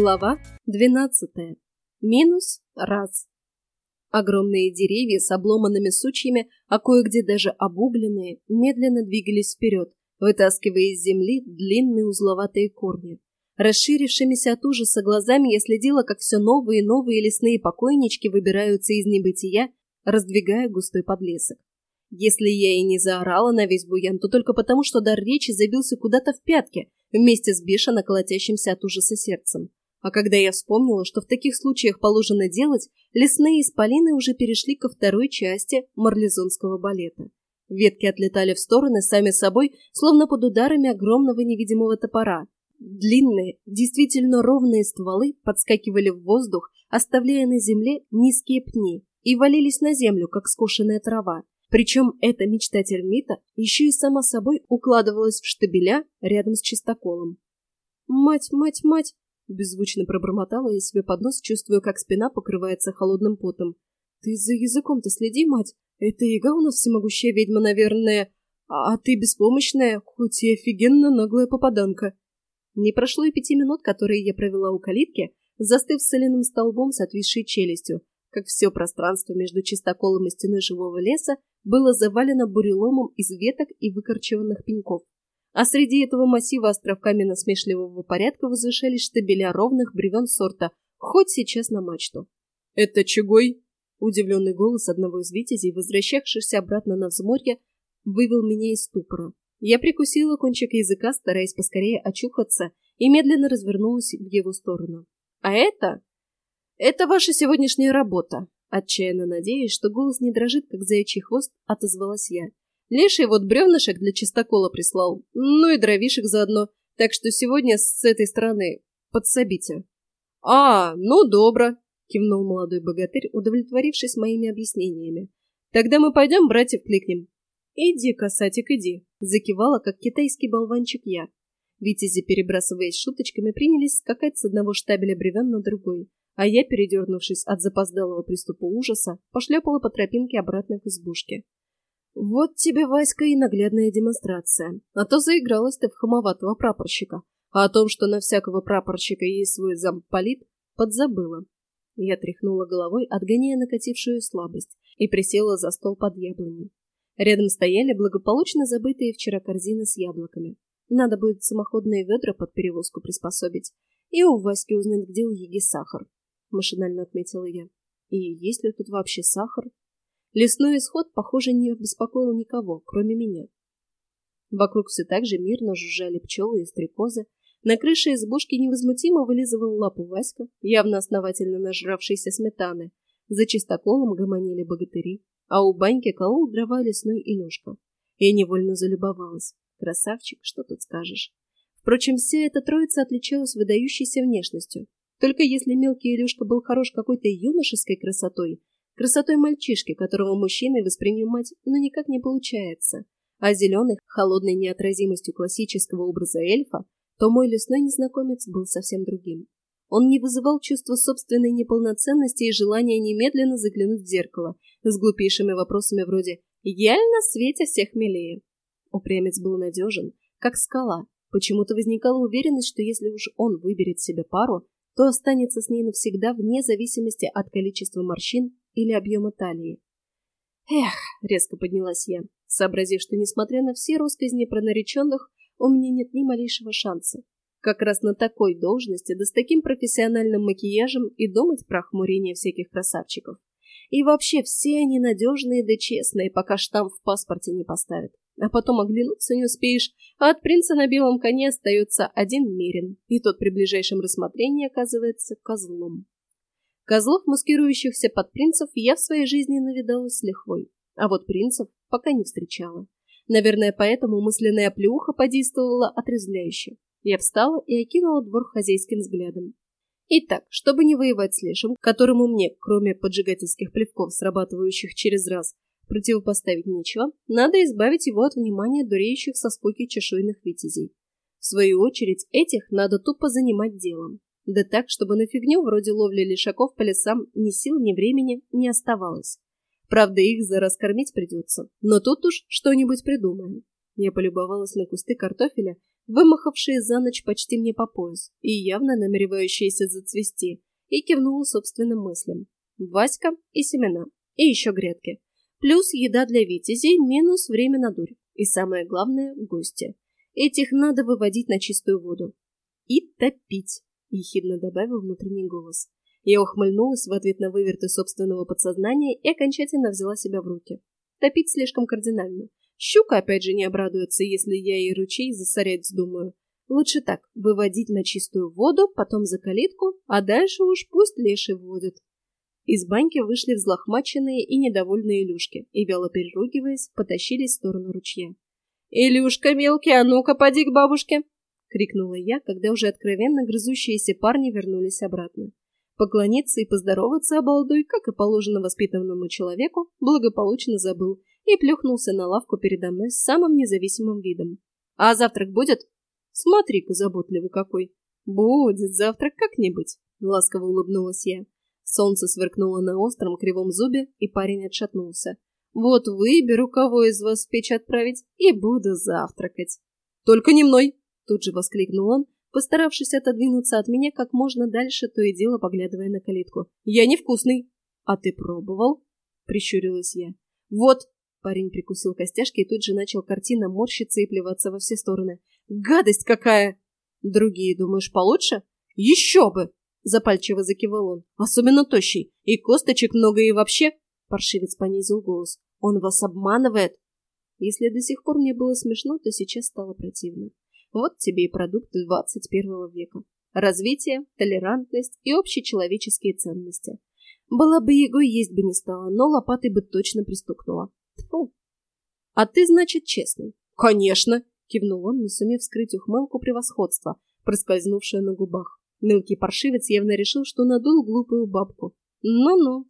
Глава 12. Минус раз. Огромные деревья с обломанными сучьями, а кое-где даже обугленные, медленно двигались вперед, вытаскивая из земли длинные узловатые корни. Расширившимися от ужаса глазами я следила, как все новые и новые лесные покойнички выбираются из небытия, раздвигая густой подлесок. Если я и не заорала на весь буян, то только потому, что дар речи забился куда-то в пятки, вместе с бешено колотящимся от ужаса сердцем. А когда я вспомнила, что в таких случаях положено делать, лесные исполины уже перешли ко второй части марлезонского балета. Ветки отлетали в стороны сами собой, словно под ударами огромного невидимого топора. Длинные, действительно ровные стволы подскакивали в воздух, оставляя на земле низкие пни, и валились на землю, как скошенная трава. Причем эта мечта термита еще и сама собой укладывалась в штабеля рядом с чистоколом. «Мать, мать, мать!» — беззвучно пробормотала я себе под нос, чувствуя, как спина покрывается холодным потом. «Ты за языком-то следи, мать! Это яга у нас всемогущая ведьма, наверное, а, а ты беспомощная, хоть и офигенно наглая попаданка!» Не прошло и пяти минут, которые я провела у калитки, застыв соляным столбом с отвисшей челюстью, как все пространство между чистоколом и стеной живого леса было завалено буреломом из веток и выкорчеванных пеньков. А среди этого массива островками насмешливого порядка возвышались штабеля ровных бревен сорта «Хоть сейчас на мачту». «Это чегой?» Удивленный голос одного из витязей, возвращавшихся обратно на взморье, вывел меня из ступора. Я прикусила кончик языка, стараясь поскорее очухаться, и медленно развернулась в его сторону. «А это?» «Это ваша сегодняшняя работа», Отчаянно надеясь, что голос не дрожит, как заячий хвост, отозвалась я. Леший вот бревнышек для чистокола прислал, ну и дровишек заодно, так что сегодня с этой стороны подсобите. — А, ну добро, — кивнул молодой богатырь, удовлетворившись моими объяснениями. — Тогда мы пойдем братьев кликнем. — Иди, касатик, иди, — закивала, как китайский болванчик я. Витязи, перебрасываясь шуточками, принялись скакать с одного штабеля бревен на другой а я, передернувшись от запоздалого приступа ужаса, пошлепала по тропинке обратно к избушке. Вот тебе, Васька, и наглядная демонстрация. А то заигралась ты в хамоватого прапорщика. А о том, что на всякого прапорщика есть свой замполит, подзабыла. Я тряхнула головой, отгоняя накатившую слабость, и присела за стол под яблоней. Рядом стояли благополучно забытые вчера корзины с яблоками. Надо будет самоходные ведра под перевозку приспособить и у Васьки узнать, где у Еги сахар. — машинально отметила я. «И есть ли тут вообще сахар?» Лесной исход, похоже, не беспокоил никого, кроме меня. Вокруг все так же мирно жужжали пчелы и стрекозы. На крыше избушки невозмутимо вылизывал лапу Васька, явно основательно нажравшийся сметаны. За чистоколом гомонили богатыри, а у баньки колол дрова лесной Илюшка. Я невольно залюбовалась. Красавчик, что тут скажешь. Впрочем, вся эта троица отличалась выдающейся внешностью. Только если мелкий Илюшка был хорош какой-то юношеской красотой, красотой мальчишки, которого мужчиной воспринимать ну никак не получается, а зеленой, холодной неотразимостью классического образа эльфа, то мой лесной незнакомец был совсем другим. Он не вызывал чувства собственной неполноценности и желания немедленно заглянуть в зеркало с глупейшими вопросами вроде «Я ли на свете всех милее?» Упрямец был надежен, как скала. Почему-то возникала уверенность, что если уж он выберет себе пару, то останется с ней навсегда вне зависимости от количества морщин или объема талии. Эх, резко поднялась я, сообразив, что, несмотря на все росказни про нареченных, у меня нет ни малейшего шанса. Как раз на такой должности, да с таким профессиональным макияжем и думать про хмурение всяких красавчиков. И вообще все они надежные да честные, пока штамп в паспорте не поставят а потом оглянуться не успеешь, а от принца на белом коне остается один мерин, и тот при ближайшем рассмотрении оказывается козлом. Козлов, маскирующихся под принцев, я в своей жизни навидалась с лихвой, а вот принцев пока не встречала. Наверное, поэтому мысленная плюха подействовала отрезвляюще. Я встала и окинула двор хозяйским взглядом. Итак, чтобы не воевать с лешим, которому мне, кроме поджигательских плевков, срабатывающих через раз, противопоставить нечего, надо избавить его от внимания дуреющих со скуки чешуйных витязей. В свою очередь, этих надо тупо занимать делом. Да так, чтобы на фигню вроде ловли лишаков по лесам ни сил, ни времени не оставалось. Правда, их за раскормить придется, но тут уж что-нибудь придумаем. Я полюбовалась на кусты картофеля, вымахавшие за ночь почти мне по пояс и явно намеревающиеся зацвести, и кивнула собственным мыслям. Васька и семена, и еще грядки. Плюс еда для витязей, минус время на дурь. И самое главное – гости. Этих надо выводить на чистую воду. И топить, ехидно добавил внутренний голос. Я ухмыльнулась в ответ на выверты собственного подсознания и окончательно взяла себя в руки. Топить слишком кардинально. Щука опять же не обрадуется, если я ей ручей засорять вздумаю. Лучше так, выводить на чистую воду, потом за калитку, а дальше уж пусть леший водит. Из баньки вышли взлохмаченные и недовольные Илюшки и, вяло переругиваясь, потащились в сторону ручья. «Илюшка, мелкий, а ну-ка, поди к бабушке!» — крикнула я, когда уже откровенно грызущиеся парни вернулись обратно. Поклониться и поздороваться обалдуй, как и положено воспитанному человеку, благополучно забыл и плюхнулся на лавку передо мной с самым независимым видом. «А завтрак будет?» «Смотри-ка, заботливый какой!» «Будет завтрак как-нибудь!» — ласково улыбнулась я. Солнце сверкнуло на остром кривом зубе, и парень отшатнулся. «Вот выберу, кого из вас в печь отправить, и буду завтракать!» «Только не мной!» — тут же воскликнул он, постаравшись отодвинуться от меня как можно дальше, то и дело поглядывая на калитку. «Я невкусный!» «А ты пробовал?» — прищурилась я. «Вот!» — парень прикусил костяшки и тут же начал картина морщиться и плеваться во все стороны. «Гадость какая!» «Другие, думаешь, получше?» «Еще бы!» — запальчиво закивал он. «Особенно тощий. И косточек много и вообще...» Паршивец понизил голос. «Он вас обманывает?» Если до сих пор мне было смешно, то сейчас стало противно. Вот тебе и продукты 21 века. Развитие, толерантность и общечеловеческие ценности. Была бы его, есть бы не стала, но лопатой бы точно пристукнула. Фу. А ты, значит, честный? Конечно, кивнул он, не сумев скрыть ухмылку превосходства, проскользнувшую на губах. Мелкий паршивец явно решил, что надул глупую бабку. Ну-ну.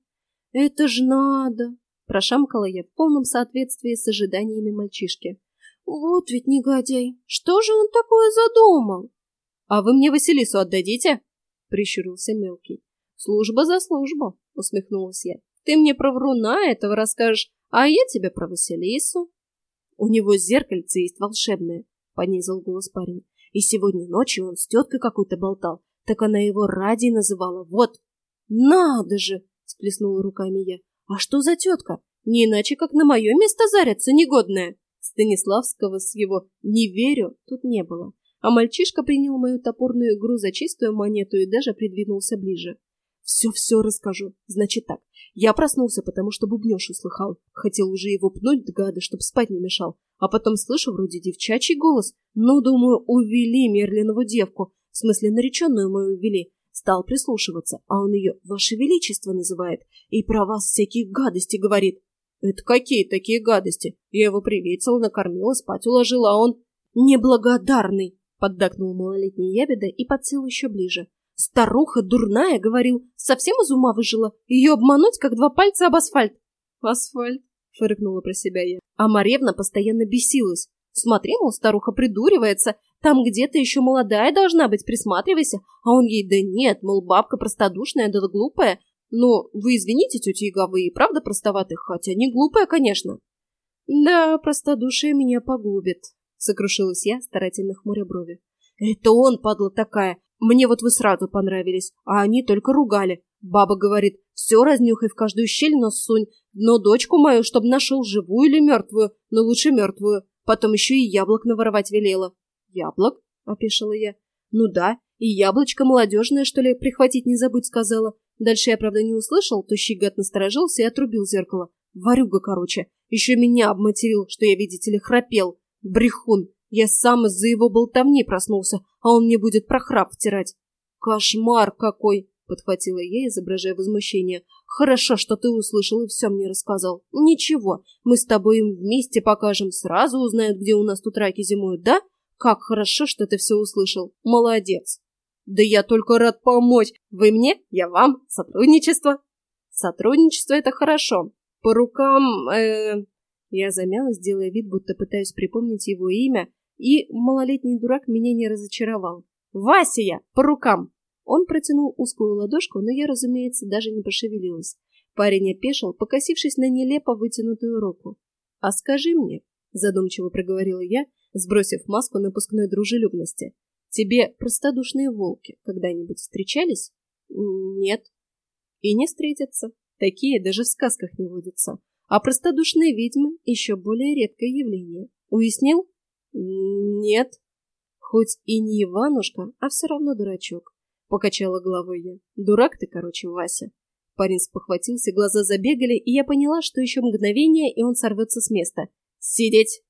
Это ж надо, прошамкала я в полном соответствии с ожиданиями мальчишки. Вот ведь негодяй! Что же он такое задумал? — А вы мне Василису отдадите? — прищурился мелкий. — Служба за службу, — усмехнулась я. — Ты мне про вруна этого расскажешь, а я тебе про Василису. — У него зеркальце есть волшебное, — понизил голос парень. И сегодня ночью он с теткой какой-то болтал, так она его ради называла. Вот. — Надо же! — сплеснула руками я. — А что за тетка? Не иначе, как на мое место зарятся негодная. Станиславского с его «не верю» тут не было, а мальчишка принял мою топорную игру за чистую монету и даже придвинулся ближе. «Все-все расскажу. Значит так, я проснулся, потому что бубнеж услыхал. Хотел уже его пнуть, гада, чтоб спать не мешал. А потом слышу вроде девчачий голос. Ну, думаю, увели Мерлинову девку. В смысле, нареченную мою увели. Стал прислушиваться, а он ее «Ваше Величество» называет. И про вас всякие гадости говорит. Это какие такие гадости? Я его приветила, накормила, спать уложила, а он... Неблагодарный, поддакнул малолетний ябеда и подсел еще ближе. Старуха дурная, говорил, совсем из ума выжила. Ее обмануть, как два пальца об асфальт. Асфальт, фыркнула про себя я. А Маревна постоянно бесилась. Смотри, мол, старуха придуривается, там где-то еще молодая должна быть, присматривайся. А он ей, да нет, мол, бабка простодушная, да глупая, но вы извините, тетя Яга, вы и правда простоваты, хотя не глупая, конечно. Да, простодушие меня погубит, сокрушилась я, старательно хмуря брови. Это он, падла такая. Мне вот вы сразу понравились, а они только ругали. Баба говорит, все разнюхай в каждую щель нос сунь, но дочку мою, чтоб нашел живую или мертвую, но лучше мертвую. Потом еще и яблок наворовать велела. Яблок? — опешила я. Ну да, и яблочко молодежное, что ли, прихватить не забудь, сказала. Дальше я, правда, не услышал, то щигат насторожился и отрубил зеркало. Варюга, короче. Еще меня обматерил, что я, видите ли, храпел. Брехун. Я сам из-за его болтовни проснулся, а он мне будет про храп втирать. Кошмар какой! Подхватила я, изображая возмущение. Хорошо, что ты услышал и все мне рассказал. Ничего, мы с тобой им вместе покажем, сразу узнают, где у нас тут раки зимуют, да? Как хорошо, что ты все услышал. Молодец. Да я только рад помочь. Вы мне, я вам. Сотрудничество. Сотрудничество — это хорошо. По рукам... Э... Я замялась, делая вид, будто пытаюсь припомнить его имя, и малолетний дурак меня не разочаровал. «Вася я! По рукам!» Он протянул узкую ладошку, но я, разумеется, даже не пошевелилась. Парень опешил, покосившись на нелепо вытянутую руку. «А скажи мне», — задумчиво проговорила я, сбросив маску напускной дружелюбности. Тебе простодушные волки когда-нибудь встречались? Нет. И не встретятся. Такие даже в сказках не водятся. А простодушные ведьмы еще более редкое явление. Уяснил? Нет. Хоть и не Иванушка, а все равно дурачок. Покачала головой я. Дурак ты, короче, Вася. Парень спохватился, глаза забегали, и я поняла, что еще мгновение, и он сорвется с места. «Сидеть!» —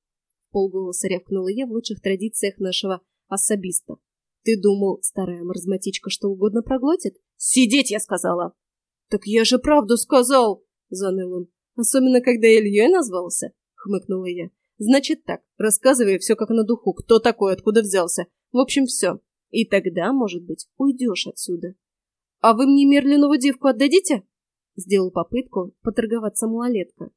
полголоса рявкнула я в лучших традициях нашего особиста. «Ты думал, старая маразматичка что угодно проглотит?» «Сидеть!» — я сказала. «Так я же правду сказал!» — заныл он. «Особенно, когда Ильей назвался?» — хмыкнула я. «Значит так, рассказывай все как на духу. Кто такой, откуда взялся? В общем, все. И тогда, может быть, уйдешь отсюда». «А вы мне Мерлинову девку отдадите?» Сделал попытку поторговаться малолетка.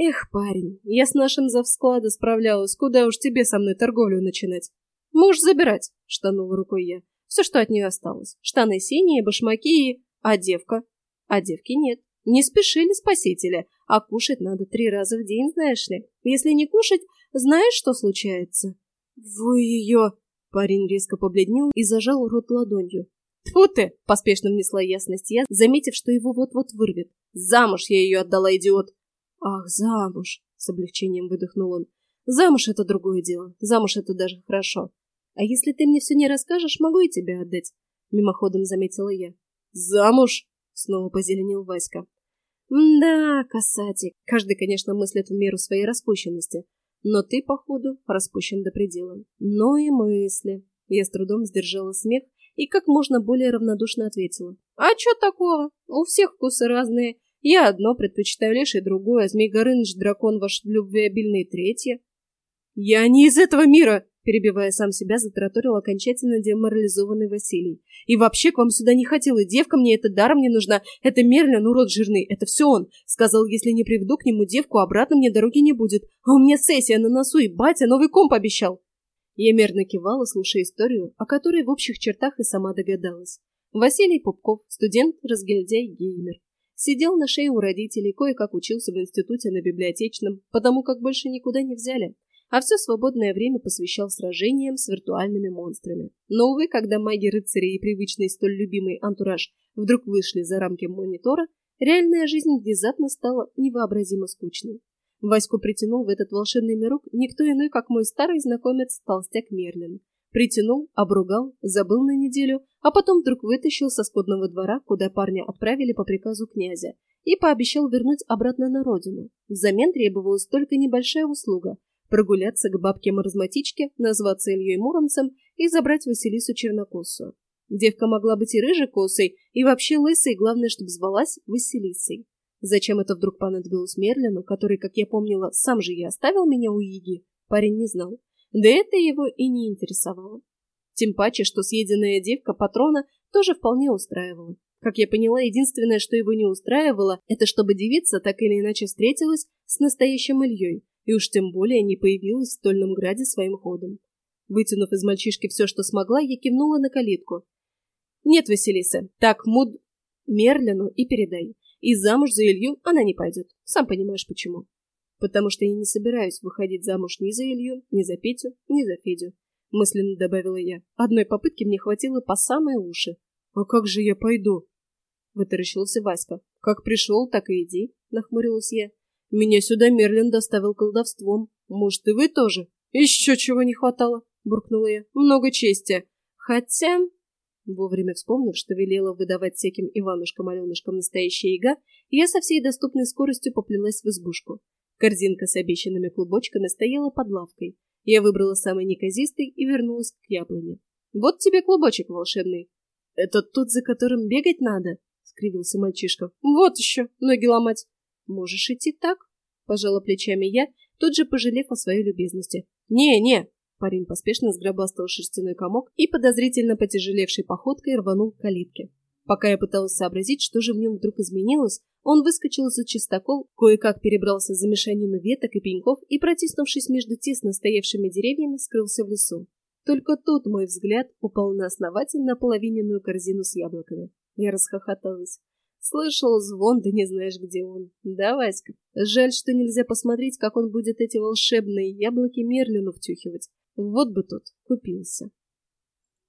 «Эх, парень, я с нашим завсклада справлялась, куда уж тебе со мной торговлю начинать?» «Можешь забирать», — штанула рукой я. «Все, что от нее осталось. Штаны синие, башмаки и... А девка?» «А девки нет. Не спешили спасители, а кушать надо три раза в день, знаешь ли. Если не кушать, знаешь, что случается?» «Вы ее...» Парень резко побледнел и зажал рот ладонью. «Тьфу ты!» — поспешно внесла ясность я, заметив, что его вот-вот вырвет. «Замуж я ее отдала, идиот!» «Ах, замуж!» — с облегчением выдохнул он. «Замуж — это другое дело. Замуж — это даже хорошо. А если ты мне все не расскажешь, могу и тебя отдать», — мимоходом заметила я. «Замуж?» — снова позеленел Васька. «Да, касатик, каждый, конечно, мыслит в меру своей распущенности, но ты, походу, распущен до предела. Но и мысли». Я с трудом сдержала смех и как можно более равнодушно ответила. «А что такого? У всех вкусы разные. Я одно предпочитаю лишь другое, а Змей Горыныч, дракон ваш любвеобильный третье». «Я не из этого мира!» перебивая сам себя, затараторил окончательно деморализованный Василий. «И вообще к вам сюда не хотел, и девка мне это даром не нужна. Это Мерлин, урод жирный, это все он. Сказал, если не приведу к нему девку, обратно мне дороги не будет. А у меня сессия на носу, и батя новый комп обещал». Я мерно кивала, слушая историю, о которой в общих чертах и сама догадалась. Василий Пупков, студент, разгильдяй, геймер. Сидел на шее у родителей, кое-как учился в институте на библиотечном, потому как больше никуда не взяли, а все свободное время посвящал сражениям с виртуальными монстрами. Но, увы, когда маги-рыцари и привычный столь любимый антураж вдруг вышли за рамки монитора, реальная жизнь внезапно стала невообразимо скучной. Ваську притянул в этот волшебный мирок никто иной, как мой старый знакомец Толстяк Мерлин. Притянул, обругал, забыл на неделю, а потом вдруг вытащил со скотного двора, куда парня отправили по приказу князя, и пообещал вернуть обратно на родину. Взамен требовалась только небольшая услуга – прогуляться к бабке-маразматичке, назваться Ильей Муромцем и забрать Василису Чернокосую. Девка могла быть и рыжей косой, и вообще лысой, главное, чтобы звалась Василисой. Зачем это вдруг понадобилось Мерлину, который, как я помнила, сам же и оставил меня у Иги, парень не знал. Да это его и не интересовало. Тем паче, что съеденная девка патрона тоже вполне устраивала. Как я поняла, единственное, что его не устраивало, это чтобы девица так или иначе встретилась с настоящим Ильей, и уж тем более не появилась в Стольном Граде своим ходом. Вытянув из мальчишки все, что смогла, я кивнула на калитку. «Нет, Василиса, так, муд... Мерлину и передай. И замуж за Илью она не пойдет. Сам понимаешь, почему. Потому что я не собираюсь выходить замуж ни за Илью, ни за Петю, ни за Федю. Мысленно добавила я. Одной попытки мне хватило по самые уши. А как же я пойду? Вытаращился Васька. Как пришел, так и иди, нахмурилась я. Меня сюда Мерлин доставил колдовством. Может, и вы тоже? Еще чего не хватало, буркнула я. Много чести. Хотя... Вовремя вспомнив, что велела выдавать всяким Иванушкам-аленушкам настоящая яга, я со всей доступной скоростью поплелась в избушку. Корзинка с обещанными клубочками стояла под лавкой. Я выбрала самый неказистый и вернулась к яблоне. «Вот тебе клубочек волшебный». «Это тот, за которым бегать надо?» — скривился мальчишка. «Вот еще, ноги ломать». «Можешь идти так?» — пожала плечами я, тут же пожалев о своей любезности. «Не, не, Парень поспешно сгробастал шерстяной комок и подозрительно потяжелевшей походкой рванул к калитке. Пока я пыталась сообразить, что же в нем вдруг изменилось, он выскочил за чистокол, кое-как перебрался за мешанину веток и пеньков и, протиснувшись между тесно стоявшими деревьями, скрылся в лесу. Только тут мой взгляд упал на основательно половиненную корзину с яблоками. Я расхохоталась. Слышал звон, да не знаешь, где он. Да, Васька? Жаль, что нельзя посмотреть, как он будет эти волшебные яблоки Мерлину втюхивать. Вот бы тут купился.